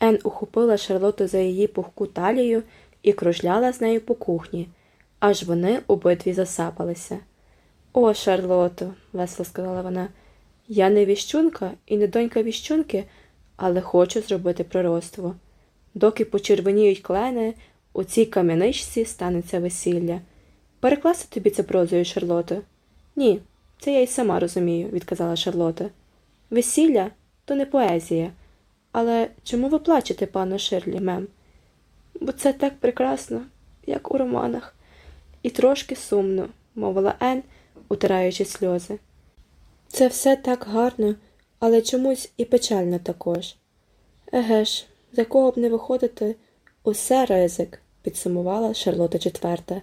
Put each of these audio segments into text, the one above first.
Ен ухопила Шарлоту за її пухку талію і кружляла з нею по кухні, аж вони обидві засапалися. О, Шарлото, весело сказала вона, я не віщунка і не донька віщунки, але хочу зробити пророцтво. Доки почервоніють клени, у цій кам'яничці станеться весілля. Перекласти тобі це прозою, Шарлото? Ні, це я й сама розумію, відказала Шарлота. Весілля то не поезія. Але чому ви плачете, пане Ширлі, мем? Бо це так прекрасно, як у романах, і трошки сумно, мовила Ен, утираючи сльози. Це все так гарно, але чомусь і печально також. Еге ж, за кого б не виходити, усе ризик, підсумувала Шарлота IV.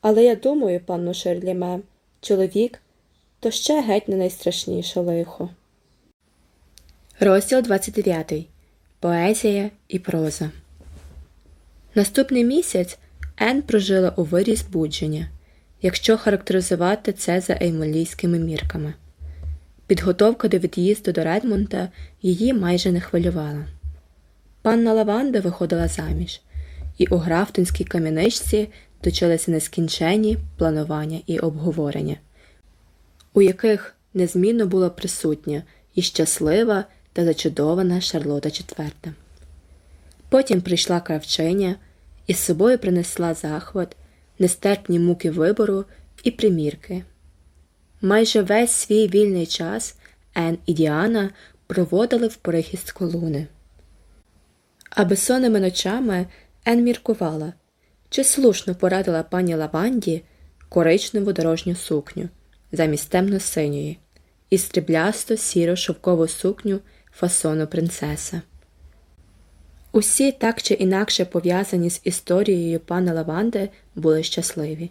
Але я думаю, панно Ширлі мем, чоловік то ще геть не найстрашніше лихо. Розділ 29. Поезія і проза. Наступний місяць Ен прожила у вирі збудження, якщо характеризувати це за еймолійськими мірками. Підготовка до від'їзду до Редмонта її майже не хвилювала. Панна Лаванда виходила заміж, і у графтонській кам'яничці точилися нескінченні планування і обговорення, у яких незмінно була присутня і щаслива та зачудована Шарлота IV. Потім прийшла кравчиня і з собою принесла захват, нестерпні муки вибору і примірки. Майже весь свій вільний час Ен і Діана проводили в перехист колуни. А безсонними ночами Ен міркувала, чи слушно порадила пані Лаванді коричневу дорожню сукню замість темно синьої і стріблясто сіро шовкову сукню фасону принцеса. Усі так чи інакше пов'язані з історією пана Лаванди були щасливі.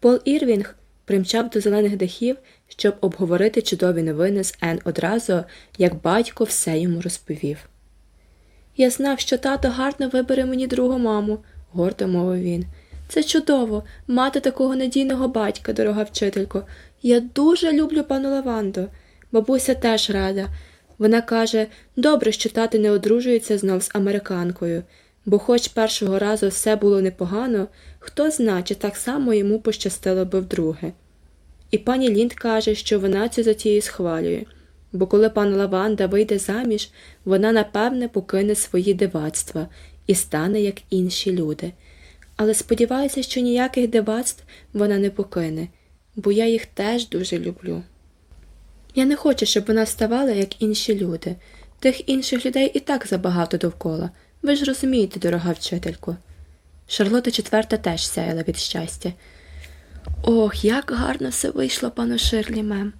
Пол Ірвінг примчав до зелених дахів, щоб обговорити чудові новини з Ен одразу, як батько все йому розповів. Я знав, що тато гарно вибере мені другу маму, гордо мовив він. Це чудово, мати такого надійного батька, дорога вчителько. Я дуже люблю пану Лаванду. Бабуся теж рада. Вона каже добре, що тати не одружується знов з американкою, бо, хоч першого разу все було непогано, хто зна, чи так само йому пощастило би вдруге. І пані Лінд каже, що вона цю затію схвалює, бо коли пан Лаванда вийде заміж, вона напевне покине свої дивацтва і стане як інші люди. Але сподіваюся, що ніяких дивацтв вона не покине, бо я їх теж дуже люблю. Я не хочу, щоб вона ставала, як інші люди. Тих інших людей і так забагато довкола. Ви ж розумієте, дорога вчителько. Шарлота четверта теж сяяла від щастя. Ох, як гарно все вийшло, пану Ширлі мем.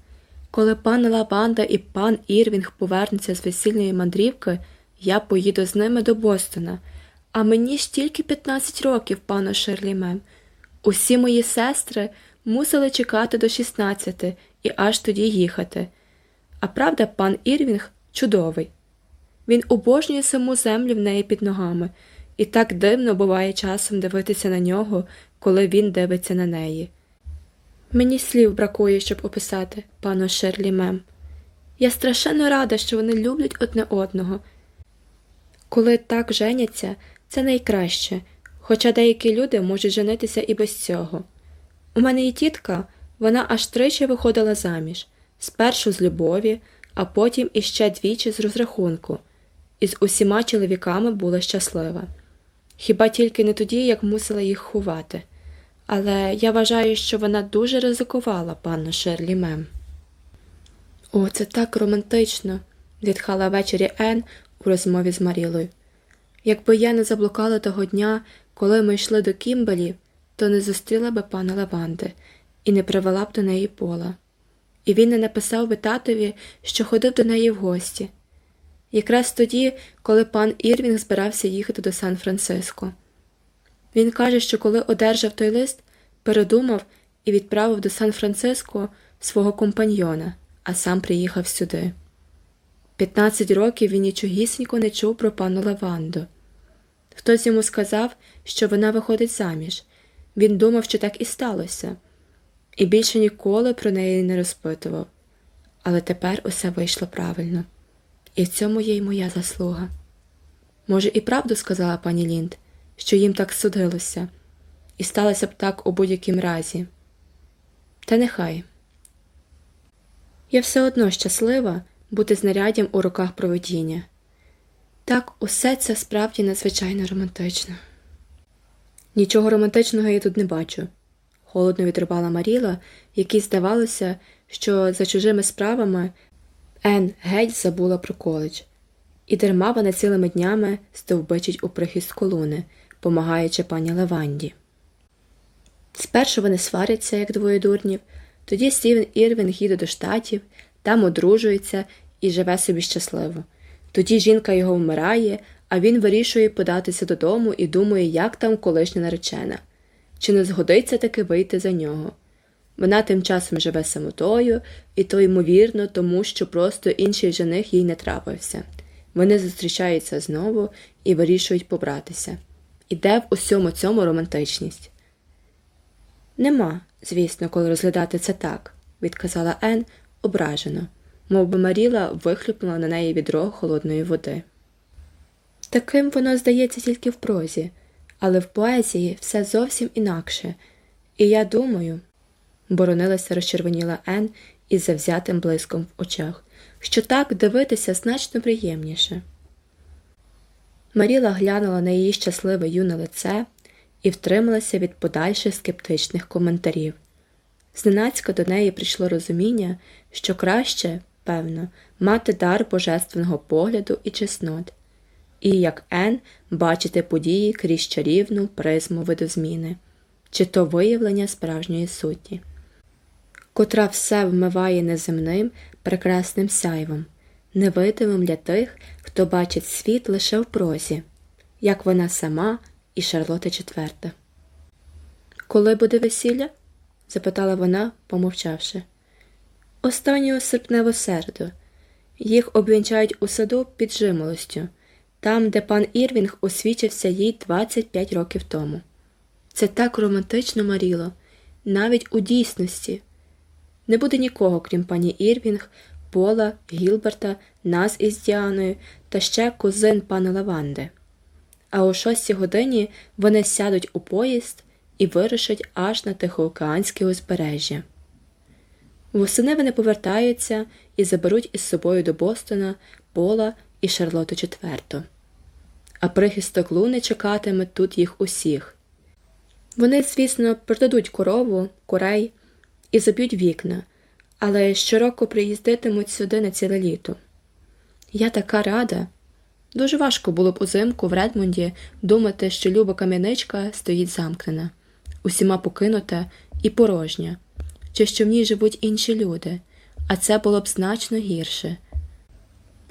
Коли пан Лаванда і пан Ірвінг повернуться з весільної мандрівки, я поїду з ними до Бостона. А мені ж тільки 15 років, пану Ширлі мем. Усі мої сестри мусили чекати до 16 і аж тоді їхати. А правда, пан Ірвінг чудовий. Він обожнює саму землю в неї під ногами, і так дивно буває часом дивитися на нього, коли він дивиться на неї. Мені слів бракує, щоб описати, пану Шерлі Мем. Я страшенно рада, що вони люблять одне одного. Коли так женяться, це найкраще, хоча деякі люди можуть женитися і без цього. У мене є тітка, вона аж тричі виходила заміж спершу з любові, а потім іще двічі з розрахунку, і з усіма чоловіками була щаслива. Хіба тільки не тоді, як мусила їх ховати. Але я вважаю, що вона дуже ризикувала, панно Шерлі Мем. О, це так романтично, відхала ввечері Ен у розмові з Марілою. Якби я не заблукала того дня, коли ми йшли до Кімбелі, то не зустріла би пана Лаванди і не привела б до неї пола. І він не написав би татові, що ходив до неї в гості. Якраз тоді, коли пан Ірвінг збирався їхати до Сан Франциско. Він каже, що коли одержав той лист, передумав і відправив до Сан Франциско свого компаньйона, а сам приїхав сюди. П'ятнадцять років він нічогісінько не чув про пану Лаванду. Хтось йому сказав, що вона виходить заміж. Він думав, що так і сталося, і більше ніколи про неї не розпитував. Але тепер усе вийшло правильно. і в цьому є й моя заслуга. Може, і правду сказала пані Лінд, що їм так судилося, і сталося б так у будь-якім разі. Та нехай. Я все одно щаслива бути знаряддям у руках проведіння. Так, усе це справді надзвичайно романтично. Нічого романтичного я тут не бачу, холодно відрубала Маріла, якій здавалося, що за чужими справами Ен геть забула про коледж, і дарма вона цілими днями стовбичить у прихистку луни, помагаючи пані Леванді. Спершу вони сваряться, як двоє дурнів, тоді Стівен Ірвін їде до штатів, там одружується і живе собі щасливо. Тоді жінка його вмирає, а він вирішує податися додому і думає, як там колишня наречена, чи не згодиться таки вийти за нього. Вона тим часом живе самотою, і то, ймовірно, тому що просто інший жених їй не трапився. Вони зустрічаються знову і вирішують побратися. Іде в усьому цьому романтичність. Нема, звісно, коли розглядати це так, відказала Ен ображено, мов би Маріла вихлюпнула на неї відро холодної води. Таким воно здається тільки в прозі, але в поезії все зовсім інакше, і я думаю, боронилася розчервоніла Ен із завзятим блиском в очах, що так дивитися значно приємніше. Маріла глянула на її щасливе юне лице і втрималася від подальших скептичних коментарів. Зненацька до неї прийшло розуміння, що краще, певно, мати дар божественного погляду і чеснот, і, як Ен, бачити події крізь чарівну призму видозміни, чи то виявлення справжньої суті, котра все вмиває неземним прекрасним сяйвом, невидимим для тих, хто бачить світ лише в прозі, як вона сама і Шарлота четверта. Коли буде весілля? запитала вона, помовчавши. Останнього серпневу середу. Їх обвінчають у саду під жимолостю, там, де пан Ірвінг освічився їй 25 років тому. Це так романтично Маріло, навіть у дійсності. Не буде нікого, крім пані Ірвінг, Пола, Гілберта, нас із Діаною та ще кузин пана Лаванди. А о шостій годині вони сядуть у поїзд і вирушать аж на Тихоокеанське узбережжя. Восени вони повертаються і заберуть із собою до Бостона Пола і Шарлоту IV. А прихисток луни чекатиме тут їх усіх. Вони, звісно, продадуть корову, курей і заб'ють вікна, але щороку приїздитимуть сюди на ціле літо. Я така рада. Дуже важко було б узимку в Редмонді думати, що люба кам'яничка стоїть замкнена усіма покинута і порожня, чи що в ній живуть інші люди, а це було б значно гірше.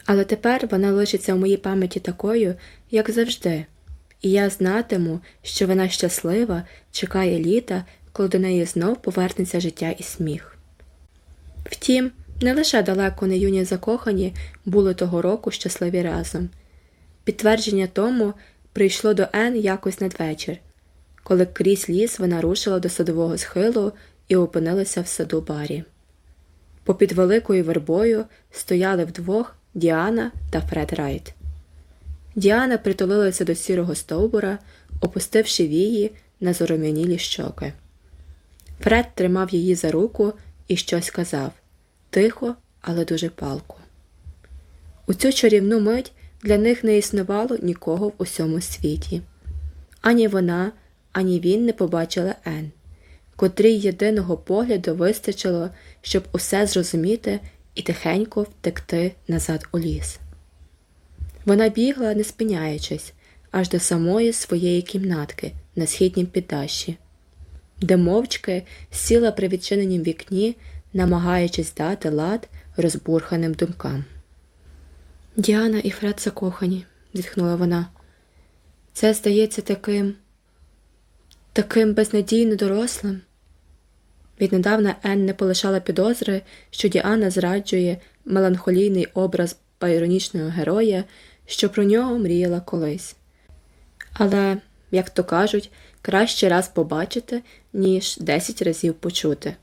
Але тепер вона лишиться в моїй пам'яті такою, як завжди, і я знатиму, що вона щаслива, чекає літа, коли до неї знов повернеться життя і сміх. Втім, не лише далеко не юні закохані були того року щасливі разом. Підтвердження тому прийшло до Енн якось надвечір, коли крізь ліс вона рушила до садового схилу і опинилася в саду Баррі. Попід великою вербою стояли вдвох Діана та Фред Райт. Діана притулилася до сірого стовбура, опустивши вії на зором'янілі щоки. Фред тримав її за руку і щось казав тихо, але дуже палко. У цю чарівну мить для них не існувало нікого в усьому світі. Ані вона, ані він не побачили Ен, котрій єдиного погляду вистачило, щоб усе зрозуміти і тихенько втекти назад у ліс. Вона бігла, не спиняючись, аж до самої своєї кімнатки на східнім піддащі, де мовчки сіла при відчиненім вікні, намагаючись дати лад розбурханим думкам. Діана і Фред закохані, зітхнула вона. Це здається таким таким безнадійно дорослим. Віднедавна Ен не полишала підозри, що Діана зраджує меланхолійний образ байронічного героя, що про нього мріяла колись. Але, як то кажуть, краще раз побачити, ніж десять разів почути.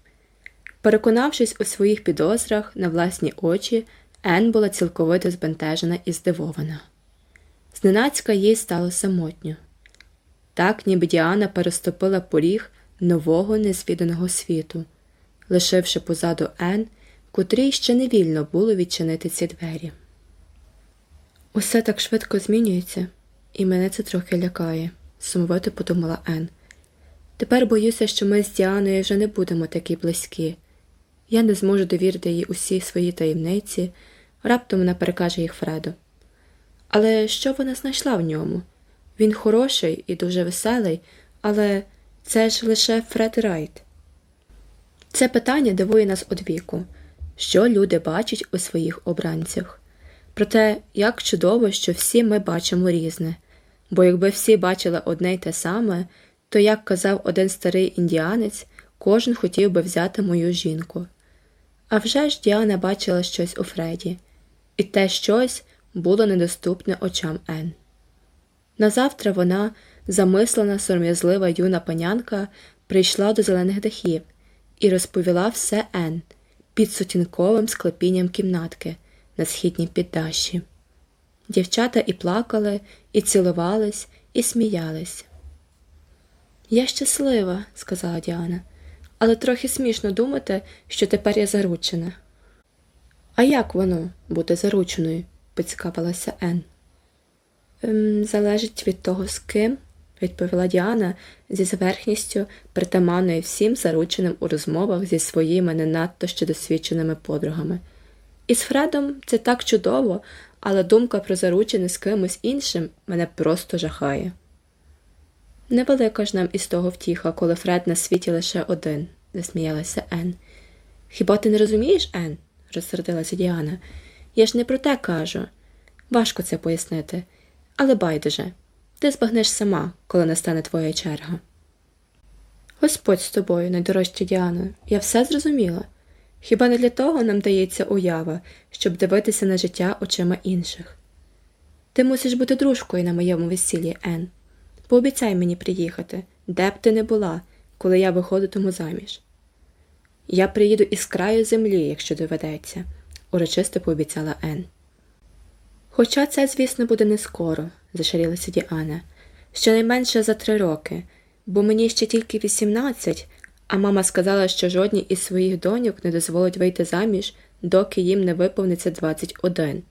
Переконавшись у своїх підозрах на власні очі, Ен була цілковито збентежена і здивована. Зненацька їй стало самотньо. Так, ніби Діана переступила поріг нового незвіданого світу, лишивши позаду Ен, котрій ще не вільно було відчинити ці двері. Усе так швидко змінюється, і мене це трохи лякає, сумовито подумала Ен. Тепер боюся, що ми з Діаною вже не будемо такі близькі. Я не зможу довірити їй усі свої таємниці, раптом вона перекаже їх Фреду. Але що вона знайшла в ньому? Він хороший і дуже веселий, але це ж лише Фред Райт. Це питання дивує нас одвіку, що люди бачать у своїх обранцях. Проте, як чудово, що всі ми бачимо різне, бо якби всі бачили одне й те саме, то, як казав один старий індіанець, кожен хотів би взяти мою жінку. Авжеж Діана бачила щось у Фреді, і те щось було недоступне очам Ен. Назавтра вона, замислена, сором'язлива юна панянка, прийшла до зелених дахів і розповіла все Ен під сутінковим склепінням кімнатки на східній піддаші. Дівчата і плакали, і цілувались, і сміялись. Я щаслива, сказала Діана, але трохи смішно думати, що тепер я заручена. А як воно бути зарученою? поцікавилася Ен. «Ем, залежить від того, з ким, відповіла Діана зі зверхністю, притаманною всім зарученим у розмовах зі своїми не надто ще досвідченими подругами. І з Фредом це так чудово, але думка про заручене з кимось іншим мене просто жахає. Невелика ж нам із того втіха, коли Фред на світі лише один, засміялася Ен. Хіба ти не розумієш, Ен? розсердилася Діана. Я ж не про те кажу. Важко це пояснити, але байдуже, ти збагнеш сама, коли настане твоя черга. Господь з тобою, найдорожча Діана, я все зрозуміла. Хіба не для того нам дається уява, щоб дивитися на життя очима інших? Ти мусиш бути дружкою на моєму весіллі, Ен. Пообіцяй мені приїхати, де б ти не була, коли я виходитиму заміж. Я приїду із краю землі, якщо доведеться, урочисто пообіцяла Ен. Хоча це, звісно, буде не скоро, зашарілася Діана, щонайменше за три роки, бо мені ще тільки вісімнадцять, а мама сказала, що жодній із своїх доньок не дозволить вийти заміж, доки їм не виповниться 21.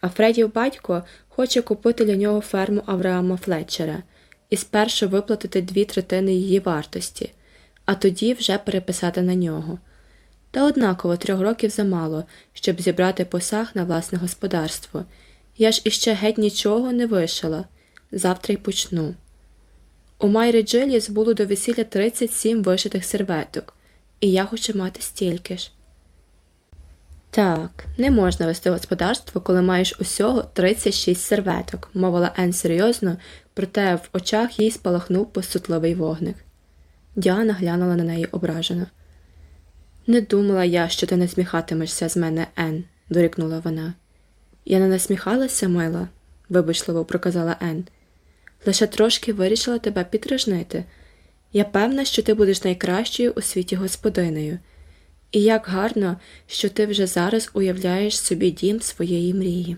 А Фредів батько хоче купити для нього ферму Авраама Флетчера і спершу виплатити дві третини її вартості, а тоді вже переписати на нього. Та однаково трьох років замало, щоб зібрати посаг на власне господарство. Я ж іще геть нічого не вишила. Завтра й почну. У Майри Джиліс було до весілля 37 вишитих серветок, і я хочу мати стільки ж. Так, не можна вести господарство, коли маєш усього 36 серветок, мовила Ен серйозно, проте в очах їй спалахнув посутливий вогник. Діана глянула на неї ображено. Не думала я, що ти насміхатимешся з мене, Ен, дорікнула вона. Я не насміхалася, мила, вибачливо проказала Ен. Лише трошки вирішила тебе підражнити. Я певна, що ти будеш найкращою у світі господинею. І як гарно, що ти вже зараз уявляєш собі дім своєї мрії.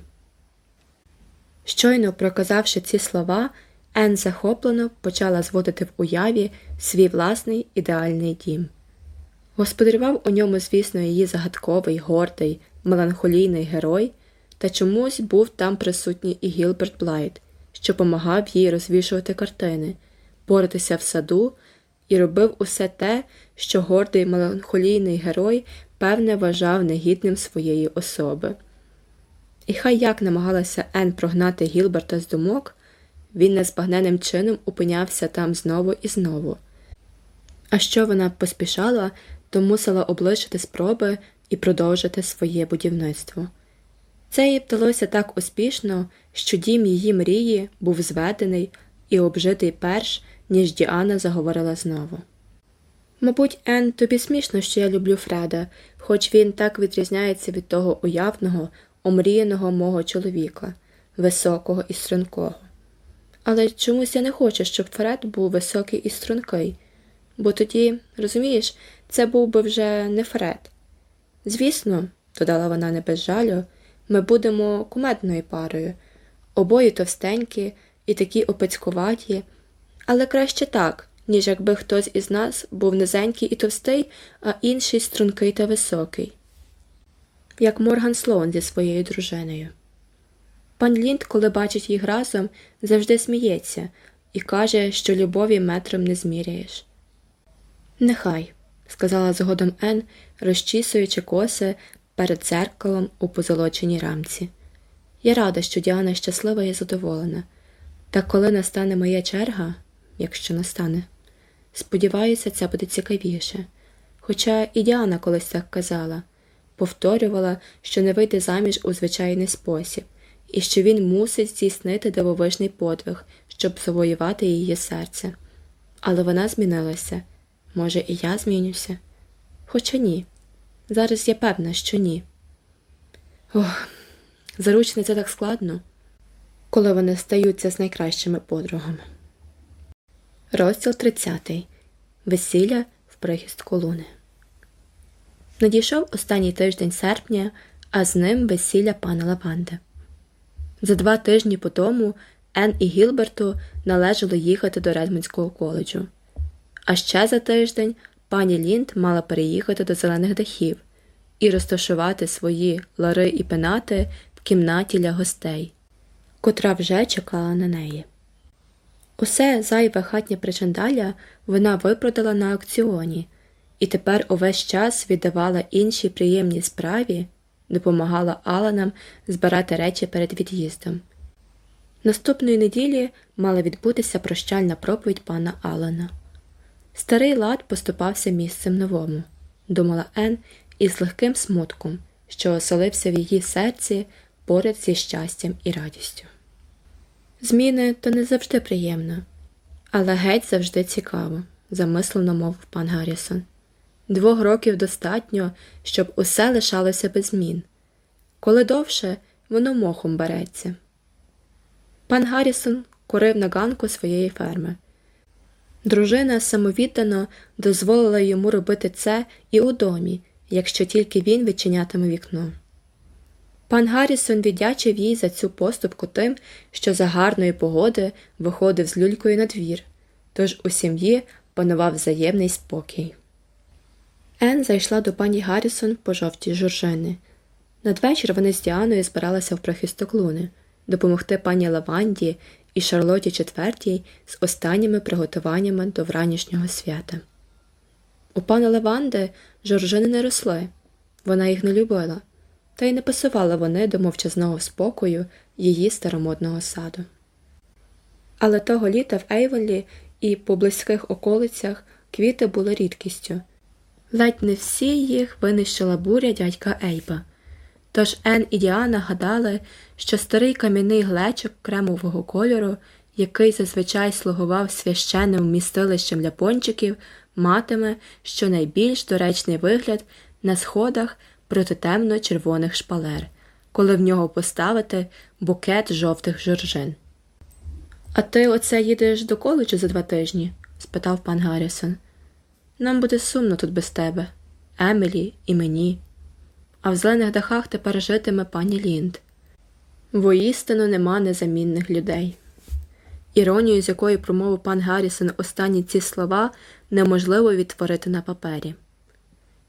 Щойно проказавши ці слова, Ен захоплено почала зводити в уяві свій власний ідеальний дім. Господарював у ньому, звісно, її загадковий, гордий, меланхолійний герой, та чомусь був там присутній і Гілберт Блайт, що помагав їй розвішувати картини, боротися в саду і робив усе те, що гордий меланхолійний герой, певне, вважав негідним своєї особи. І хай як намагалася Ен прогнати Гілберта з думок, він незбагненним чином опинявся там знову і знову. А що вона поспішала, то мусила облишити спроби і продовжити своє будівництво. Це їй вдалося так успішно, що дім її мрії був зведений і обжитий перш, ніж Діана заговорила знову. Мабуть, Ен, тобі смішно, що я люблю Фреда, хоч він так відрізняється від того уявного, омріяного мого чоловіка, високого і стрункого. Але чомусь я не хочу, щоб Фред був високий і стрункий, бо тоді, розумієш, це був би вже не Фред. Звісно, додала вона не без жалю, ми будемо кумедною парою, обоє товстенькі і такі опецькуваті, але краще так, ніж якби хтось із нас був низенький і товстий, а інший стрункий та високий, як Морган Слоун зі своєю дружиною. Пан Лінд, коли бачить їх разом, завжди сміється і каже, що любові метром не зміряєш. Нехай, сказала згодом Ен, розчісуючи коси перед дзеркалом у позолоченій рамці. Я рада, що Діана щаслива і задоволена. Та коли настане моя черга, якщо настане, сподіваюся, це буде цікавіше. Хоча і Діана колись так казала, повторювала, що не вийде заміж у звичайний спосіб, і що він мусить здійснити дивовижний подвиг, щоб завоювати її серце. Але вона змінилася. Може, і я змінюся? Хоча ні. Зараз я певна, що ні. Ох, заручне це так складно, коли вони стаються з найкращими подругами. Розділ 30. Весілля в прихистку луни. Надійшов останній тиждень серпня, а з ним весілля пана Лаванди. За два тижні по тому Ен і Гілберту належало їхати до Редмонського коледжу. А ще за тиждень пані Лінд мала переїхати до зелених дахів і розташувати свої лари і пенати в кімнаті для гостей, котра вже чекала на неї. Усе зайве хатнє причандаля вона випродала на аукціоні і тепер увесь час віддавала іншій приємній справі, допомагала Аланам збирати речі перед від'їздом. Наступної неділі мала відбутися прощальна проповідь пана Алана. Старий лад поступався місцем новому, думала Ен із легким смутком, що оселився в її серці поряд зі щастям і радістю. Зміни то не завжди приємно, але геть завжди цікаво, замислено мовив пан Гаррісон. Двох років достатньо, щоб усе лишалося без змін. Коли довше, воно мохом береться. Пан Гаррісон курив на ганку своєї ферми. Дружина самовіддано дозволила йому робити це і у домі, якщо тільки він відчинятиме вікно. Пан Гаррісон віддячив їй за цю поступку тим, що за гарної погоди виходив з люлькою на двір, тож у сім'ї панував взаємний спокій. Ен зайшла до пані Гаррісон по жовтій журжини. Надвечір вони з Діаною збиралися в прихисток луни допомогти пані Лаванді і Шарлоті IV з останніми приготуваннями до вранішнього свята. У пана Лаванди жоржини не росли, вона їх не любила, та й не пасували вони до мовчазного спокою її старомодного саду. Але того літа в Ейвелі і по близьких околицях квіти були рідкістю. Ледь не всі їх винищила буря дядька Ейба. Тож Ен і Діана гадали, що старий кам'яний глечок кремового кольору, який зазвичай слугував священним вмістилищем для пончиків, матиме щонайбільш доречний вигляд на сходах проти темно-червоних шпалер, коли в нього поставити букет жовтих жоржин. А ти оце їдеш до коледжу за два тижні? спитав пан Гаррісон. Нам буде сумно тут без тебе, Емілі і мені а в зелених дахах тепер житиме пані Лінд. Воістину нема незамінних людей. Іронію, з якої промовив пан Гаррісон останні ці слова, неможливо відтворити на папері.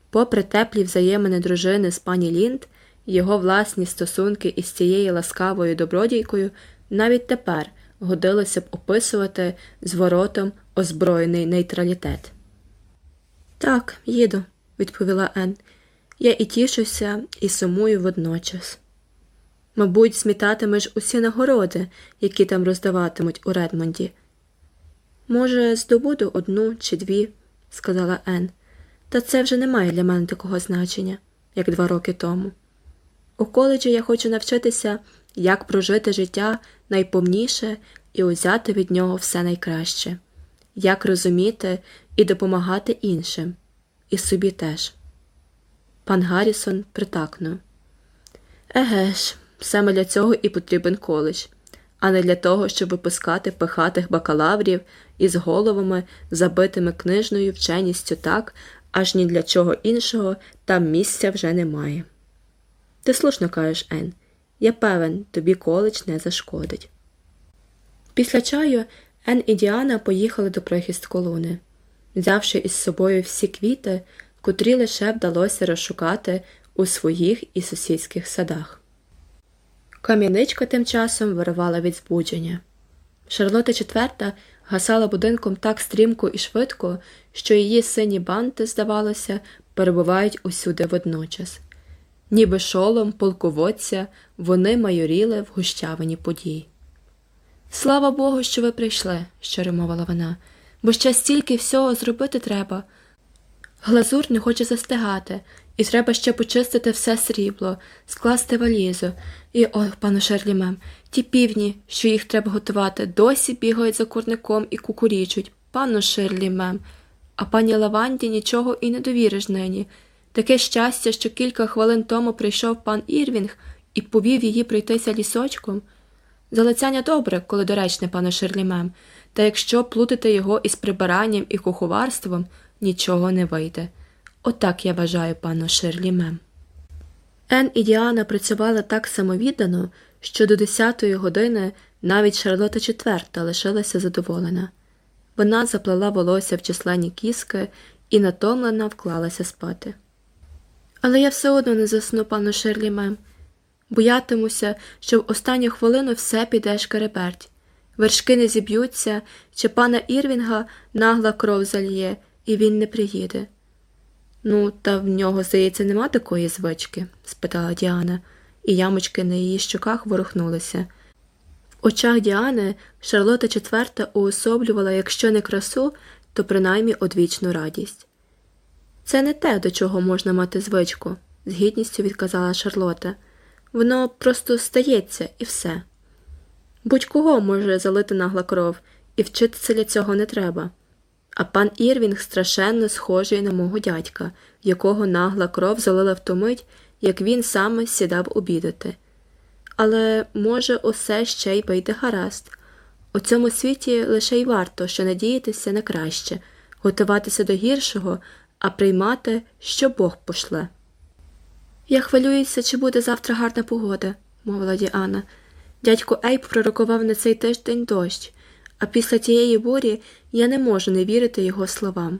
Попри теплі взаємини дружини з пані Лінд, його власні стосунки із цією ласкавою добродійкою навіть тепер годилося б описувати зворотом озброєний нейтралітет. Так, їду, відповіла Ен, я і тішуся, і сумую водночас. Мабуть, смітатимеш усі нагороди, які там роздаватимуть у Редмонді. Може, здобуду одну чи дві, сказала Ен, та це вже не має для мене такого значення, як два роки тому. У коледжі я хочу навчитися, як прожити життя найповніше і узяти від нього все найкраще, як розуміти і допомагати іншим, і собі теж. Пан Гаррісон притакнув. Еге ж, саме для цього і потрібен коледж, а не для того, щоб випускати пихатих бакалаврів із головами, забитими книжною вченістю так, аж ні для чого іншого там місця вже немає. Ти слушно кажеш, Ен. Я певен, тобі коледж не зашкодить. Після чаю Ен і Діана поїхали до прихистку луни, взявши із собою всі квіти, котрі лише вдалося розшукати у своїх і сусідських садах. Кам'яничка тим часом вирувала від збудження. Шарлота IV гасала будинком так стрімко і швидко, що її сині банти, здавалося, перебувають усюди водночас. Ніби шолом полководця вони майоріли в гущавині подій. Слава Богу, що ви прийшли, щиро вона, бо ще стільки всього зробити треба. Глазур не хоче застигати, і треба ще почистити все срібло, скласти валізу. І ох, пану Шерлі мем, ті півні, що їх треба готувати, досі бігають за курником і кукурічуть. Пану Шерлі мем. А пані Лаванді нічого і не довіриш нині. Таке щастя, що кілька хвилин тому прийшов пан Ірвінг і повів її пройтися лісочком. Залицяння добре, коли доречне, пане Шерлі мем, та якщо плутати його із прибиранням і куховарством, нічого не вийде. Отак я вважаю пану Ширлі Мем. Ен і Діана працювали так самовіддано, що до десятої години навіть Шарлота IV лишилася задоволена. Вона заплела волосся в численні кіски і натомлена вклалася спати. Але я все одно не засну, пану Ширлі Мем. Боятимуся, що в останню хвилину все піде шкереберть. Вершки не зіб'ються, чи пана Ірвінга нагла кров зальє, і він не приїде. Ну, та в нього, здається, нема такої звички? спитала Діана, і ямочки на її щоках ворухнулися. В очах Діани Шарлота IV уособлювала, якщо не красу, то принаймні одвічну радість. Це не те, до чого можна мати звичку, з гідністю відказала Шарлота. Воно просто стається і все. Будь кого може залити нагла кров, і вчитися для цього не треба. А пан Ірвінг страшенно схожий на мого дядька, якого нагла кров залила в ту мить, як він саме сідав обідати. Але, може, усе ще й вийде гаразд. У цьому світі лише й варто що надіятися на краще, готуватися до гіршого, а приймати, що Бог пошле. Я хвилююся, чи буде завтра гарна погода, мовила Діана. Дядько Ейп пророкував на цей тиждень дощ а після тієї бурі я не можу не вірити його словам.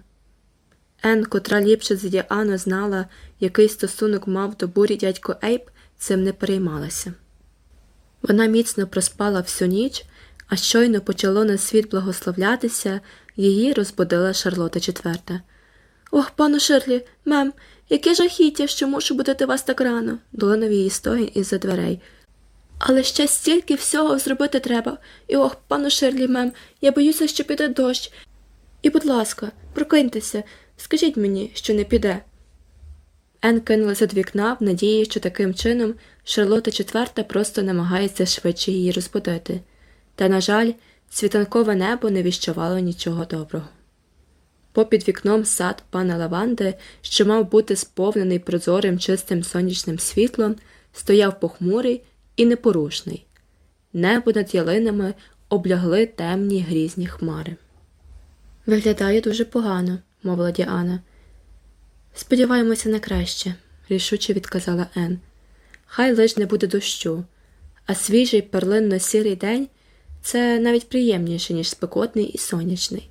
Ен, котра ліпше за Діану знала, який стосунок мав до бурі дядько Ейп, цим не переймалася. Вона міцно проспала всю ніч, а щойно почало на світ благословлятися, її розбудила Шарлота IV. Ох, пану Ширлі, мем, яке жахіття, що мушу будити вас так рано, долинув її стогін із за дверей. Але ще стільки всього зробити треба. І ох, пану Шерлі, мем, я боюся, що піде дощ. І, будь ласка, прокиньтеся, скажіть мені, що не піде. Ен кинулася до вікна в надії, що таким чином Шарлота IV просто намагається швидше її розбудити. Та, на жаль, світанкове небо не віщувало нічого доброго. Попід вікном сад пана Лаванди, що мав бути сповнений прозорим чистим сонячним світлом, стояв похмурий і непорушний. Небо над ялинами облягли темні грізні хмари. Виглядає дуже погано, мовила Діана. Сподіваємося на краще, рішуче відказала Ен. Хай лиш не буде дощу, а свіжий перлинно сірий день це навіть приємніше, ніж спекотний і сонячний.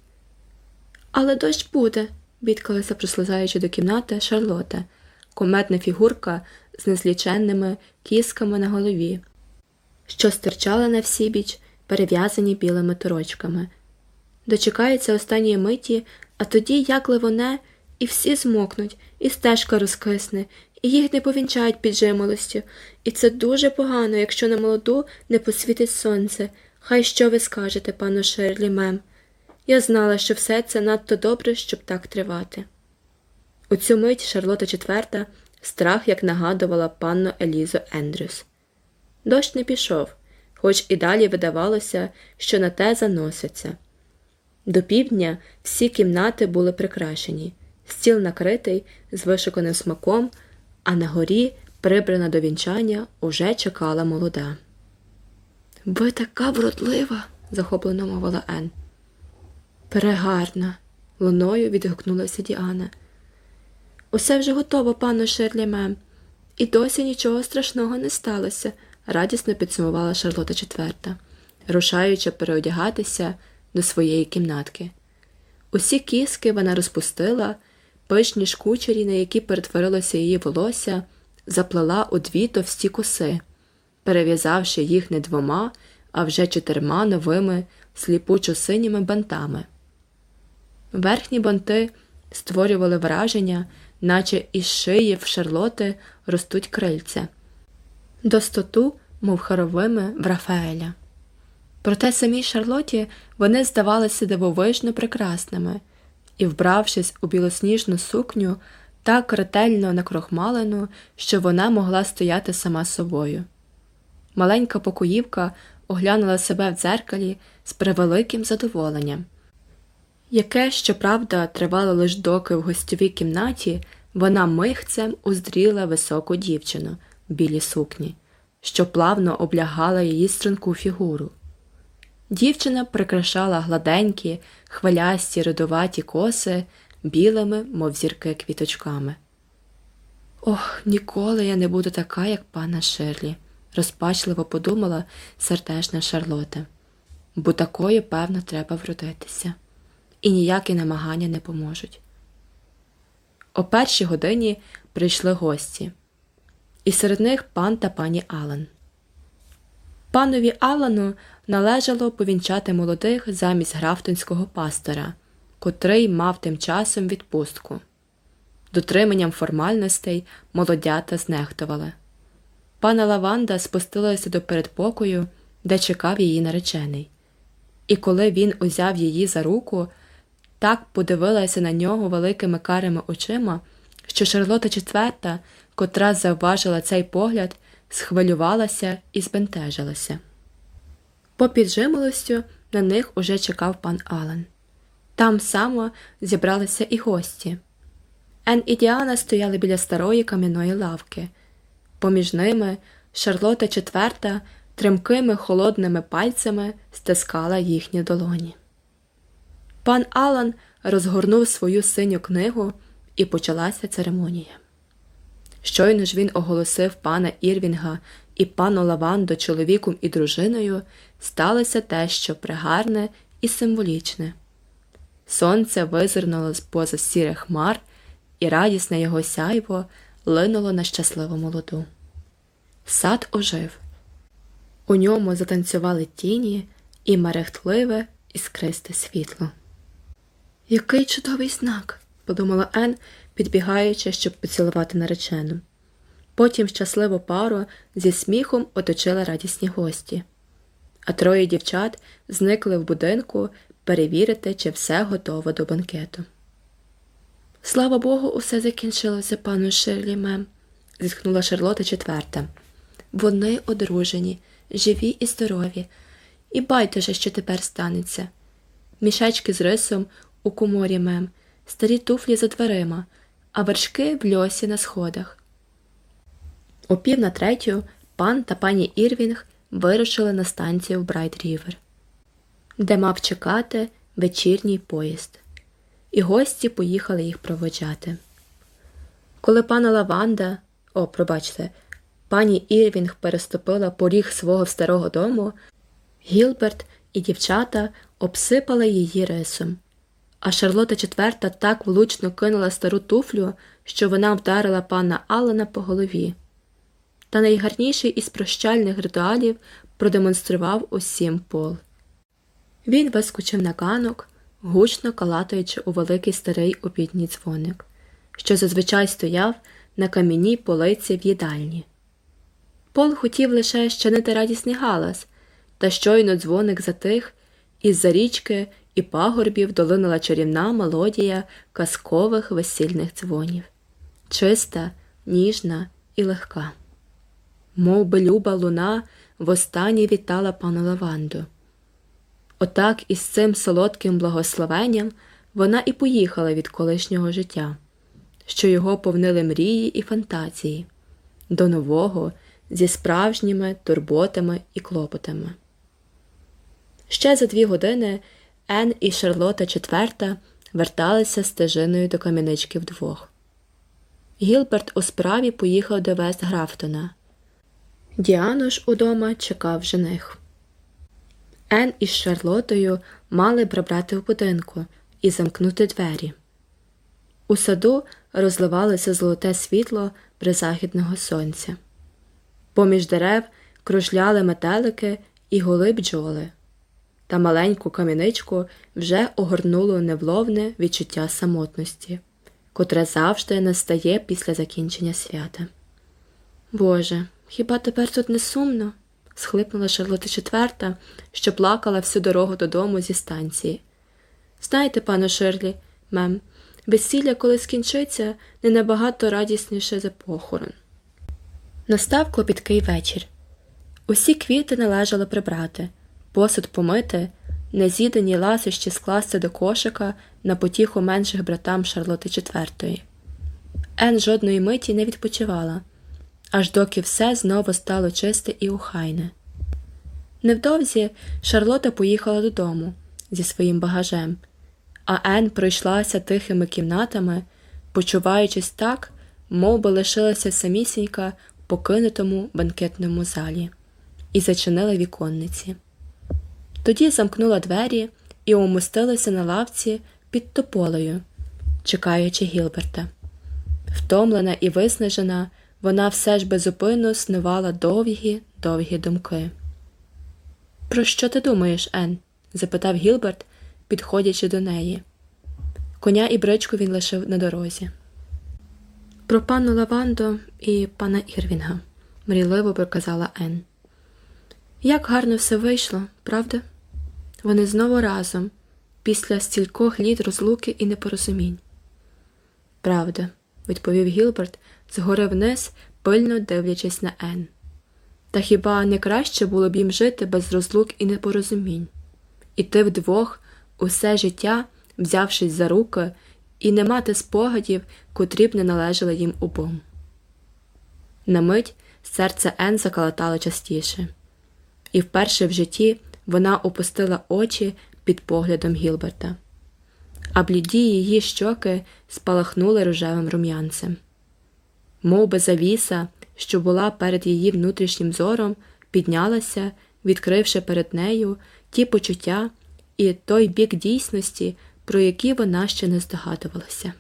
Але дощ буде, бідкалася, прослизаючи до кімнати Шарлота, кометна фігурка з незліченними кісками на голові, що стирчали на всібіч, перев'язані білими торочками. Дочекається останньої миті, а тоді як ливоне, і всі змокнуть, і стежка розкисне, і їх не повінчають під жимолостю, і це дуже погано, якщо на молоду не посвітить сонце. Хай що ви скажете, пану Шерлі мем. Я знала, що все це надто добре, щоб так тривати. У цю мить Шарлота IV страх як нагадувала панну Елізу Ендрюс. Дощ не пішов, хоч і далі видавалося, що на те заноситься. До півдня всі кімнати були прикрашені, стіл накритий з вишуканим смаком, а на горі, прибрана до вінчання, уже чекала молода. Ви така вродлива, захоплено мовила Ен. Перегарна, луною відгукнулася Діана. Усе вже готово, пану Шерлі Мем. І досі нічого страшного не сталося, радісно підсумувала Шарлота IV, рушаючи переодягатися до своєї кімнатки. Усі кіски вона розпустила, пишні шкучері, на які перетворилося її волосся, заплела у дві товсті коси, перев'язавши їх не двома, а вже чотирма новими сліпучо синіми бантами. Верхні банти створювали враження, наче із шиї в Шарлоти ростуть крильця, достоту, мов хоровими в Рафаеля. Проте самій Шарлоті вони здавалися дивовижно прекрасними, і, вбравшись у білосніжну сукню, так ретельно накрохмалену, що вона могла стояти сама собою. Маленька покоївка оглянула себе в дзеркалі з превеликим задоволенням, яке, щоправда, тривало лиш доки в гостьовій кімнаті вона михцем уздріла високу дівчину в білій сукні, що плавно облягала її струнку фігуру. Дівчина прикрашала гладенькі, хвилясті родоваті коси білими, мов зірки квіточками. Ох, ніколи я не буду така, як пана Ширлі, розпачливо подумала сердешна Шарлота, бо такою, певно, треба вродитися, і ніякі намагання не поможуть. О першій годині прийшли гості, і серед них пан та пані Алан. Панові Алану належало повінчати молодих замість графтонського пастора, котрий мав тим часом відпустку. Дотриманням формальностей молодята знехтували. Пана Лаванда спустилася до передпокою, де чекав її наречений, і коли він узяв її за руку, так подивилася на нього великими карими очима, що Шарлота IV, котра завважила цей погляд, схвилювалася і збентежилася. По піджимолостю на них уже чекав пан Ален. Там само зібралися і гості. Ен і Діана стояли біля старої кам'яної лавки. Поміж ними Шарлота IV тремкими холодними пальцями стискала їхні долоні. Пан Алан розгорнув свою синю книгу і почалася церемонія. Щойно ж він оголосив пана Ірвінга і пану Лавандо чоловіком і дружиною, сталося те, що пригарне і символічне. Сонце визирнуло з поза сірих хмар, і радісне його сяйво линуло на щасливу молоду. Сад ожив. У ньому затанцювали тіні і мерехтливе іскристе світло. Який чудовий знак, подумала Ен, підбігаючи, щоб поцілувати наречену. Потім щасливу пару зі сміхом оточили радісні гості, а троє дівчат зникли в будинку перевірити, чи все готово до банкету. Слава Богу, усе закінчилося, пану Ширлі мем, зітхнула Шарлота четверта. Вони одружені, живі і здорові, і байдуже, що тепер станеться. Мішечки з рисом у коморі мем, старі туфлі за дверима, а вершки в льосі на сходах. О пів на третю пан та пані Ірвінг вирушили на станцію в Брайт Рівер, де мав чекати вечірній поїзд, і гості поїхали їх проводжати. Коли панна Лаванда, о, пробачте, пані Ірвінг переступила поріг свого старого дому, Гілберт і дівчата обсипали її рисом а Шарлота IV так влучно кинула стару туфлю, що вона вдарила пана Аллена по голові. Та найгарніший із прощальних ритуалів продемонстрував усім пол. Він вискочив на ганок, гучно калатаючи у великий старий обідній дзвоник, що зазвичай стояв на кам'яній полиці в їдальні. Пол хотів лише щинити радісний галас, та щойно дзвоник затих, із за річки і пагорбів долинула чарівна мелодія казкових весільних дзвонів, чиста, ніжна і легка. Мов би люба луна востаннє вітала пану Лаванду. Отак із цим солодким благословенням вона і поїхала від колишнього життя, що його повнили мрії і фантазії, до нового зі справжніми турботами і клопотами. Ще за дві години Ен і Шарлота IV верталися стежиною до кам'янички вдвох. Гілберт у справі поїхав до Вест Графтона. Діану ж удома чекав жених. Ен із Шарлотою мали прибрати в будинку і замкнути двері. У саду розливалося золоте світло призахідного сонця. Поміж дерев кружляли метелики і голи бджоли, та маленьку кам'яничку вже огорнуло невловне відчуття самотності, котре завжди настає після закінчення свята. Боже, хіба тепер тут не сумно? схлипнула Шарлота четверта, що плакала всю дорогу додому зі станції. Знаєте, пане Ширлі, мем, весілля, коли скінчиться, не набагато радісніше за похорон. Настав клопіткий вечір. Усі квіти належало прибрати, посуд помити, нез'їдені ласощі скласти до кошика на потіху менших братам Шарлоти четвертої. Ен жодної миті не відпочивала, аж доки все знову стало чисте і ухайне. Невдовзі Шарлота поїхала додому зі своїм багажем, а Ен пройшлася тихими кімнатами, почуваючись так, мов би лишилася самісінька в покинутому банкетному залі, і зачинила віконниці. Тоді замкнула двері і умостилася на лавці під тополею, чекаючи Гілберта. Втомлена і виснажена, вона все ж безупинно снувала довгі, довгі думки. Про що ти думаєш, Ен? запитав Гілберт, підходячи до неї. Коня і бричку він лишив на дорозі. Про пану Лавандо і пана Ірвінга, мрійливо проказала Ен. Як гарно все вийшло, правда? Вони знову разом, після стількох літ розлуки і непорозумінь. Правда, відповів Гілберт згори вниз, пильно дивлячись на Ен. Та хіба не краще було б їм жити без розлук і непорозумінь, іти вдвох усе життя, взявшись за руки, і не мати спогадів, котрі б не належали їм обом. На мить серце Ен закалатало частіше, і вперше в житті вона опустила очі під поглядом Гілберта, а бліді її щоки спалахнули рожевим рум'янцем. Мов би завіса, що була перед її внутрішнім зором, піднялася, відкривши перед нею ті почуття і той бік дійсності, про які вона ще не здогадувалася.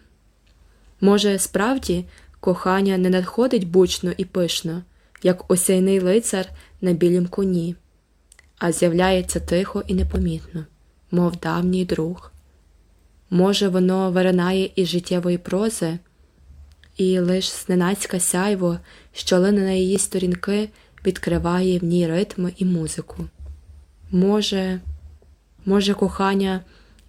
Може, справді кохання не надходить бучно і пишно, як осяйний лицар на білім коні, а з'являється тихо і непомітно, мов давній друг. Може, воно виринає із життєвої прози і лиш зненацька сяйво, що лине на її сторінки, відкриває в ній ритми і музику. Може, може, кохання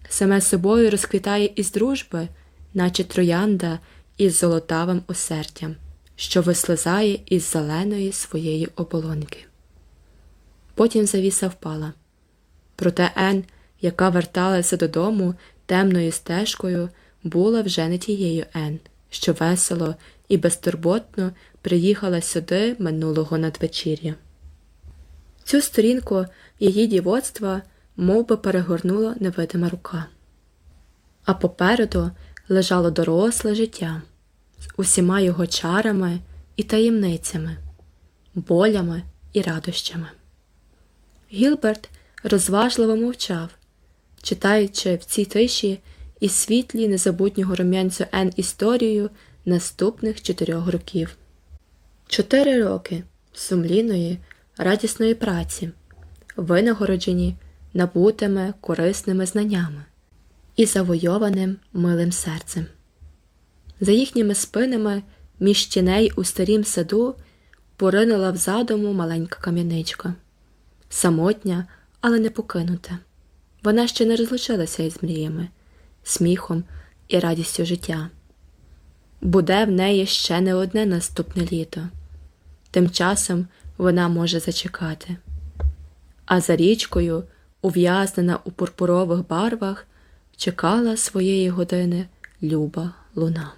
саме собою розквітає із дружби, наче троянда із золотавим осердям, що вислизає із зеленої своєї оболонки. Потім завіса впала. Проте Ен, яка верталася додому темною стежкою, була вже не тією Ен що весело і безтурботно приїхала сюди минулого надвечір'я. Цю сторінку її дівоцтва мов би, перегорнула невидима рука, а попереду лежало доросле життя з усіма його чарами і таємницями, болями і радощами. Гілберт розважливо мовчав, читаючи в цій тиші і світлі незабутнього рум'янцю Ен історію наступних чотирьох років. Чотири роки сумлінної, радісної праці, винагороджені набутими корисними знаннями і завойованим милим серцем. За їхніми спинами між тіней у старім саду поринула в задуму маленька кам'яничка, самотня, але не покинута. Вона ще не розлучилася із мріями сміхом і радістю життя. Буде в неї ще не одне наступне літо, тим часом вона може зачекати. А за річкою, ув'язнена у пурпурових барвах, чекала своєї години люба луна.